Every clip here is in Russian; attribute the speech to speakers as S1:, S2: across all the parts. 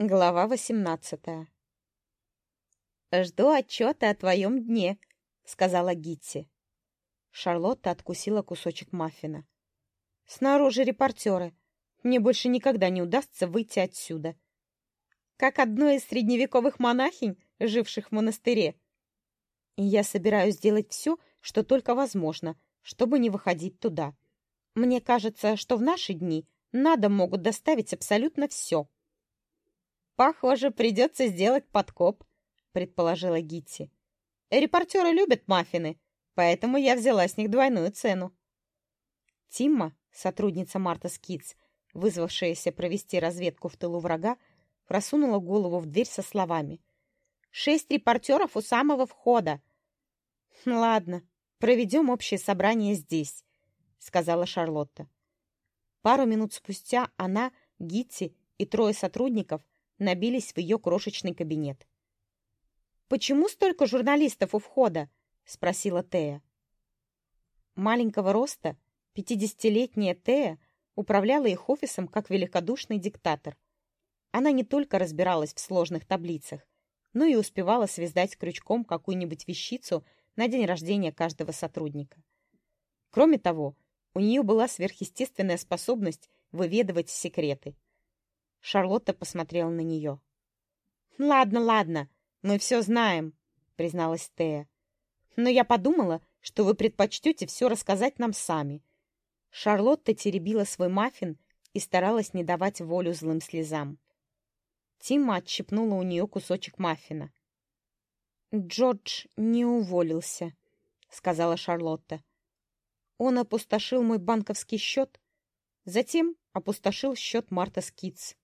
S1: Глава восемнадцатая. «Жду отчета о твоем дне», — сказала Гитти. Шарлотта откусила кусочек маффина. «Снаружи репортеры. Мне больше никогда не удастся выйти отсюда. Как одной из средневековых монахинь, живших в монастыре. Я собираюсь сделать все, что только возможно, чтобы не выходить туда. Мне кажется, что в наши дни на дом могут доставить абсолютно все». «Похоже, придется сделать подкоп», — предположила Гитси. «Репортеры любят маффины, поэтому я взяла с них двойную цену». Тимма, сотрудница Martha's Kids, вызвавшаяся провести разведку в тылу врага, просунула голову в дверь со словами. «Шесть репортеров у самого входа». «Ладно, проведем общее собрание здесь», — сказала Шарлотта. Пару минут спустя она, Гитти и трое сотрудников — набились в ее крошечный кабинет. «Почему столько журналистов у входа?» — спросила Тея. Маленького роста, пятидесятилетняя Тея управляла их офисом как великодушный диктатор. Она не только разбиралась в сложных таблицах, но и успевала связать крючком какую-нибудь вещицу на день рождения каждого сотрудника. Кроме того, у нее была сверхъестественная способность выведывать секреты. Шарлотта посмотрела на нее. «Ладно, ладно, мы все знаем», — призналась Тея. «Но я подумала, что вы предпочтете все рассказать нам сами». Шарлотта теребила свой маффин и старалась не давать волю злым слезам. Тима отщипнула у нее кусочек маффина. «Джордж не уволился», — сказала Шарлотта. «Он опустошил мой банковский счет, затем опустошил счет Martha's Kids.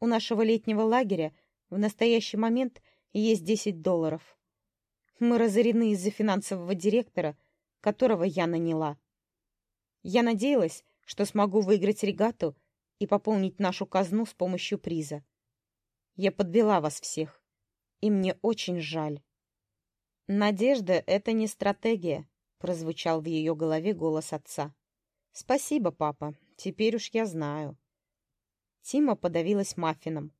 S1: У нашего летнего лагеря в настоящий момент есть 10 долларов. Мы разорены из-за финансового директора, которого я наняла. Я надеялась, что смогу выиграть регату и пополнить нашу казну с помощью приза. Я подвела вас всех, и мне очень жаль. «Надежда — это не стратегия», — прозвучал в ее голове голос отца. «Спасибо, папа, теперь уж я знаю». Тима подавилась маффином.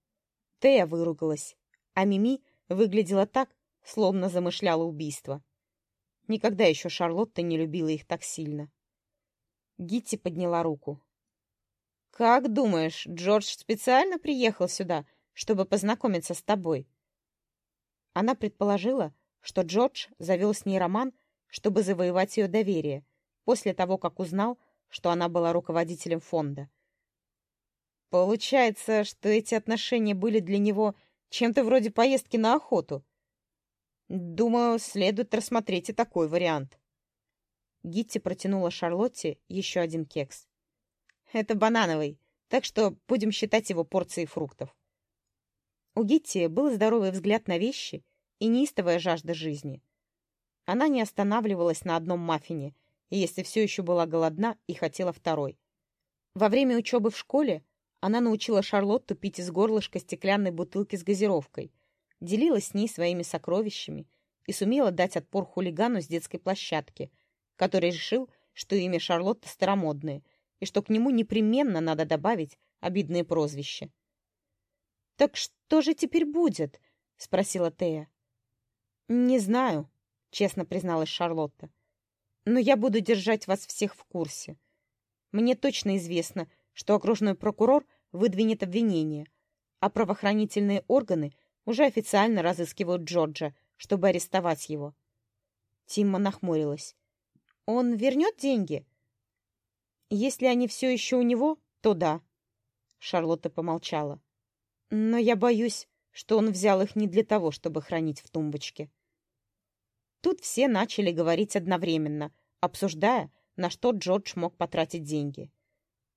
S1: Тея выругалась, а Мими выглядела так, словно замышляла убийство. Никогда еще Шарлотта не любила их так сильно. Гитти подняла руку. «Как думаешь, Джордж специально приехал сюда, чтобы познакомиться с тобой?» Она предположила, что Джордж завел с ней роман, чтобы завоевать ее доверие, после того, как узнал, что она была руководителем фонда. Получается, что эти отношения были для него чем-то вроде поездки на охоту. Думаю, следует рассмотреть и такой вариант. Гитти протянула Шарлотте еще один кекс. Это банановый, так что будем считать его порцией фруктов. У Гитти был здоровый взгляд на вещи и неистовая жажда жизни. Она не останавливалась на одном маффине, если все еще была голодна и хотела второй. Во время учебы в школе она научила Шарлотту пить из горлышка стеклянной бутылки с газировкой, делилась с ней своими сокровищами и сумела дать отпор хулигану с детской площадки, который решил, что имя Шарлотта старомодное и что к нему непременно надо добавить обидное прозвище. «Так что же теперь будет?» — спросила Тея. «Не знаю», — честно призналась Шарлотта. «Но я буду держать вас всех в курсе. Мне точно известно, что окружной прокурор выдвинет обвинение, а правоохранительные органы уже официально разыскивают Джорджа, чтобы арестовать его. Тимма нахмурилась. «Он вернет деньги?» «Если они все еще у него, то да». Шарлотта помолчала. «Но я боюсь, что он взял их не для того, чтобы хранить в тумбочке». Тут все начали говорить одновременно, обсуждая, на что Джордж мог потратить деньги.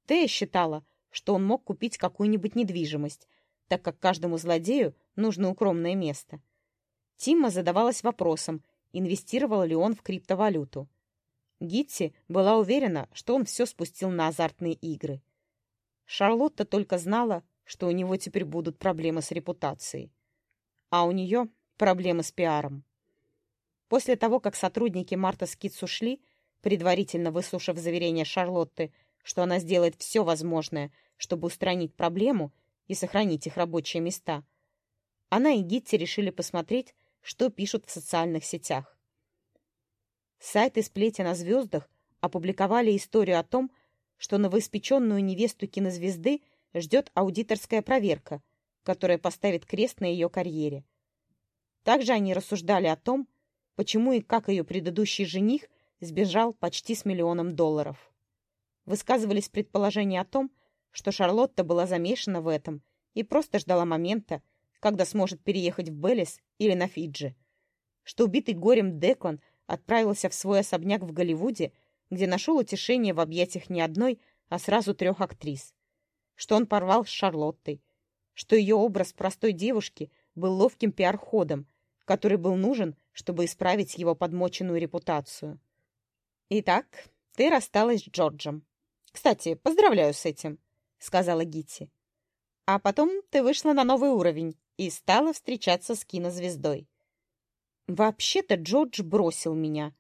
S1: Тея считала, что он мог купить какую-нибудь недвижимость, так как каждому злодею нужно укромное место. Тимма задавалась вопросом, инвестировал ли он в криптовалюту. Гитси была уверена, что он все спустил на азартные игры. Шарлотта только знала, что у него теперь будут проблемы с репутацией. А у нее проблемы с пиаром. После того, как сотрудники Martha's Kids ушли, предварительно выслушав заверение Шарлотты, что она сделает все возможное, чтобы устранить проблему и сохранить их рабочие места. Она и Гитти решили посмотреть, что пишут в социальных сетях. Сайты «Сплетен о звездах» опубликовали историю о том, что новоиспеченную невесту кинозвезды ждет аудиторская проверка, которая поставит крест на ее карьере. Также они рассуждали о том, почему и как ее предыдущий жених сбежал почти с миллионом долларов. Высказывались предположения о том, что Шарлотта была замешана в этом и просто ждала момента, когда сможет переехать в Беллис или на Фиджи. Что убитый горем Деклан отправился в свой особняк в Голливуде, где нашел утешение в объятиях не одной, а сразу трех актрис. Что он порвал с Шарлоттой. Что ее образ простой девушки был ловким пиар-ходом, который был нужен, чтобы исправить его подмоченную репутацию. «Итак, ты рассталась с Джорджем. Кстати, поздравляю с этим», — сказала Гитти. «А потом ты вышла на новый уровень и стала встречаться с кинозвездой. Вообще-то Джордж бросил меня.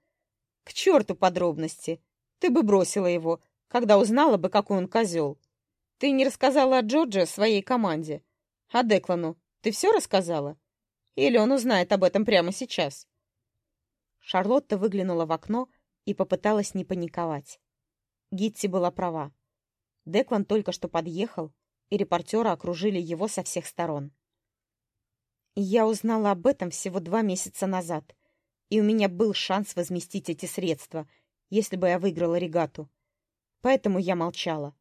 S1: К черту подробности. Ты бы бросила его, когда узнала бы, какой он козел. Ты не рассказала о Джордже своей команде. А Деклану ты все рассказала? Или он узнает об этом прямо сейчас?» Шарлотта выглянула в окно и попыталась не паниковать. Гитти была права. Деклан только что подъехал, и репортеры окружили его со всех сторон. Я узнала об этом всего два месяца назад, и у меня был шанс возместить эти средства, если бы я выиграла регату. Поэтому я молчала.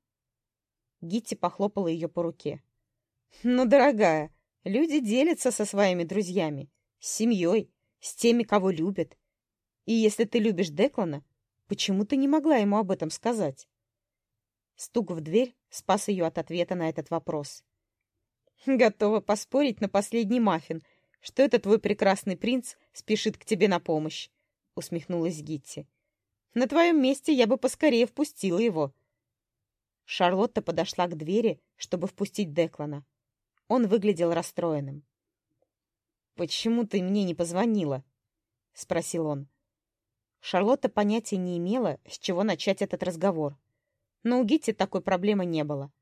S1: Гитти похлопала ее по руке. «Ну, дорогая, люди делятся со своими друзьями, с семьей, с теми, кого любят. И если ты любишь Деклана, почему ты не могла ему об этом сказать?» Стук в дверь спас ее от ответа на этот вопрос. Готова поспорить на последний маффин, что это твой прекрасный принц спешит к тебе на помощь, — усмехнулась Гитти. На твоем месте я бы поскорее впустила его. Шарлотта подошла к двери, чтобы впустить Деклана. Он выглядел расстроенным. «Почему ты мне не позвонила?» — спросил он. Шарлотта понятия не имела, с чего начать этот разговор. Но у Гитти такой проблемы не было.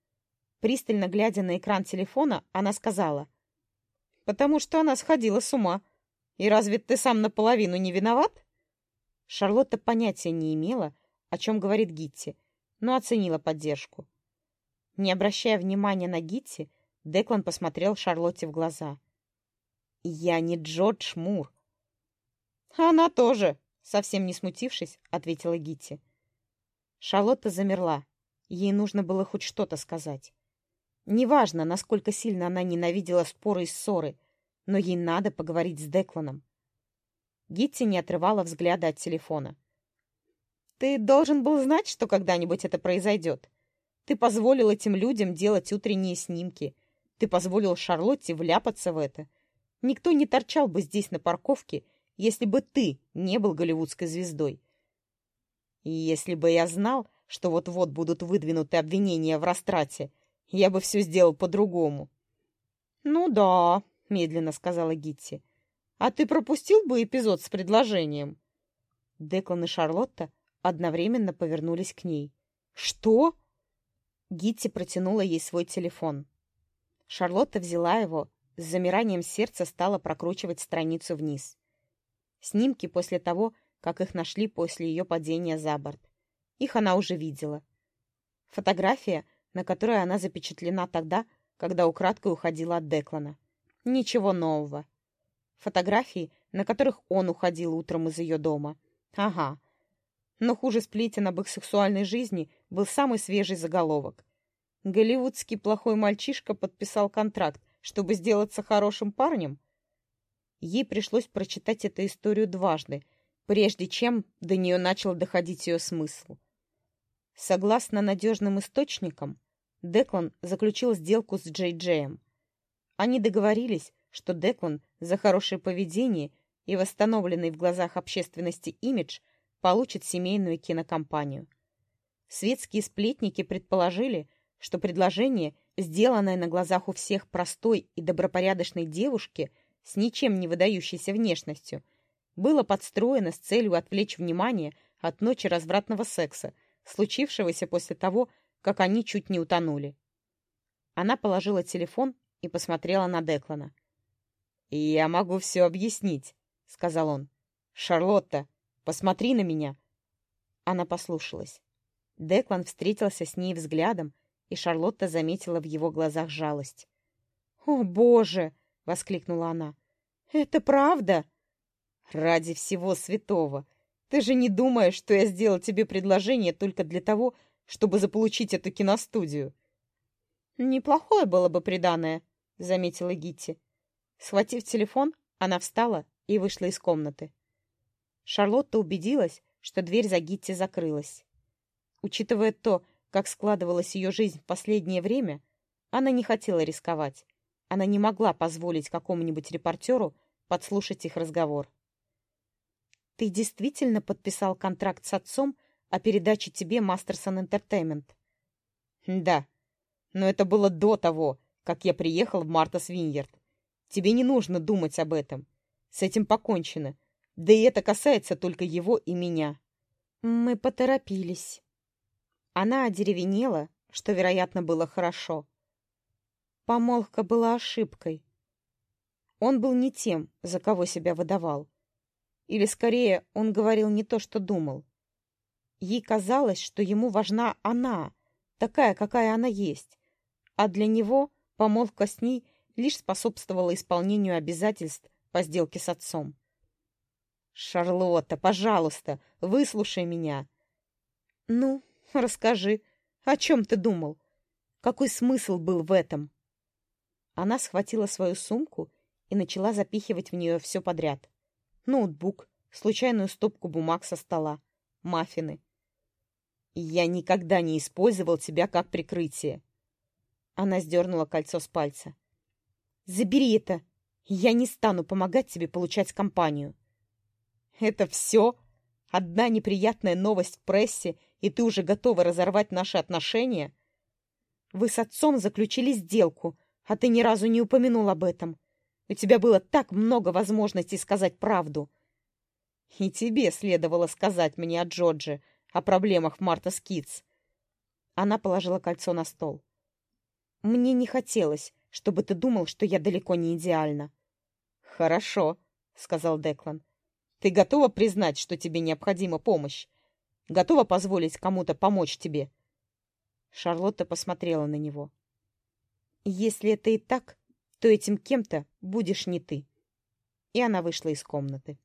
S1: Пристально глядя на экран телефона, она сказала. «Потому что она сходила с ума. И разве ты сам наполовину не виноват?» Шарлотта понятия не имела, о чем говорит Гитти, но оценила поддержку. Не обращая внимания на Гитти, Деклан посмотрел Шарлотте в глаза. «Я не Джордж Мур». «Она тоже», — совсем не смутившись, ответила Гитти. Шарлотта замерла. Ей нужно было хоть что-то сказать. Неважно, насколько сильно она ненавидела споры и ссоры, но ей надо поговорить с Декланом. Гитти не отрывала взгляда от телефона. «Ты должен был знать, что когда-нибудь это произойдет. Ты позволил этим людям делать утренние снимки. Ты позволил Шарлотте вляпаться в это. Никто не торчал бы здесь на парковке, если бы ты не был голливудской звездой. И если бы я знал, что вот-вот будут выдвинуты обвинения в растрате, я бы все сделал по-другому. «Ну да», — медленно сказала Гитти. «А ты пропустил бы эпизод с предложением?» Деклан и Шарлотта одновременно повернулись к ней. «Что?» Гитти протянула ей свой телефон. Шарлотта взяла его, с замиранием сердца стала прокручивать страницу вниз. Снимки после того, как их нашли после ее падения за борт. Их она уже видела. Фотография — на которой она запечатлена тогда, когда украдкой уходила от Деклана. Ничего нового. Фотографии, на которых он уходил утром из ее дома. Ага. Но хуже сплетен об их сексуальной жизни был самый свежий заголовок. Голливудский плохой мальчишка подписал контракт, чтобы сделаться хорошим парнем? Ей пришлось прочитать эту историю дважды, прежде чем до нее начал доходить ее смысл. Согласно надежным источникам, Деклан заключил сделку с Джей Джеем. Они договорились, что Деклан за хорошее поведение и восстановленный в глазах общественности имидж получит семейную кинокомпанию. Светские сплетники предположили, что предложение, сделанное на глазах у всех простой и добропорядочной девушки с ничем не выдающейся внешностью, было подстроено с целью отвлечь внимание от ночи развратного секса – случившегося после того, как они чуть не утонули. Она положила телефон и посмотрела на Деклана. «Я могу все объяснить», — сказал он. «Шарлотта, посмотри на меня». Она послушалась. Деклан встретился с ней взглядом, и Шарлотта заметила в его глазах жалость. «О, Боже!» — воскликнула она. «Это правда?» «Ради всего святого! Ты же не думаешь, что я сделал тебе предложение только для того, чтобы заполучить эту киностудию?» «Неплохое было бы приданное», — заметила Гитти. Схватив телефон, она встала и вышла из комнаты. Шарлотта убедилась, что дверь за Гитти закрылась. Учитывая то, как складывалась ее жизнь в последнее время, она не хотела рисковать. Она не могла позволить какому-нибудь репортеру подслушать их разговор. «Ты действительно подписал контракт с отцом о передаче тебе Мастерсон Entertainment?» «Да», но это было до того, как я приехал в Мартас Виньерд. Тебе не нужно думать об этом. С этим покончено. Да и это касается только его и меня. Мы поторопились. Она одеревенела, что, вероятно, было хорошо. Помолвка была ошибкой. Он был не тем, за кого себя выдавал. Или, скорее, он говорил не то, что думал. Ей казалось, что ему важна она, такая, какая она есть, а для него помолвка с ней лишь способствовала исполнению обязательств по сделке с отцом. «Шарлотта, пожалуйста, выслушай меня!» «Ну, расскажи, о чем ты думал? Какой смысл был в этом?» Она схватила свою сумку и начала запихивать в нее все подряд. Ноутбук, случайную стопку бумаг со стола, маффины. «Я никогда не использовал тебя как прикрытие. Она сдернула кольцо с пальца. «Забери это! Я не стану помогать тебе получать компанию!» «Это все? Одна неприятная новость в прессе, и ты уже готова разорвать наши отношения?» «Вы с отцом заключили сделку, а ты ни разу не упомянул об этом. У тебя было так много возможностей сказать правду!» «И тебе следовало сказать мне о Джордже, о проблемах Martha's Kids!» Она положила кольцо на стол. Мне не хотелось, чтобы ты думал, что я далеко не идеальна. Хорошо, сказал Деклан. Ты готова признать, что тебе необходима помощь? Готова позволить кому-то помочь тебе? Шарлотта посмотрела на него. Если это и так, то этим кем-то будешь не ты. И она вышла из комнаты.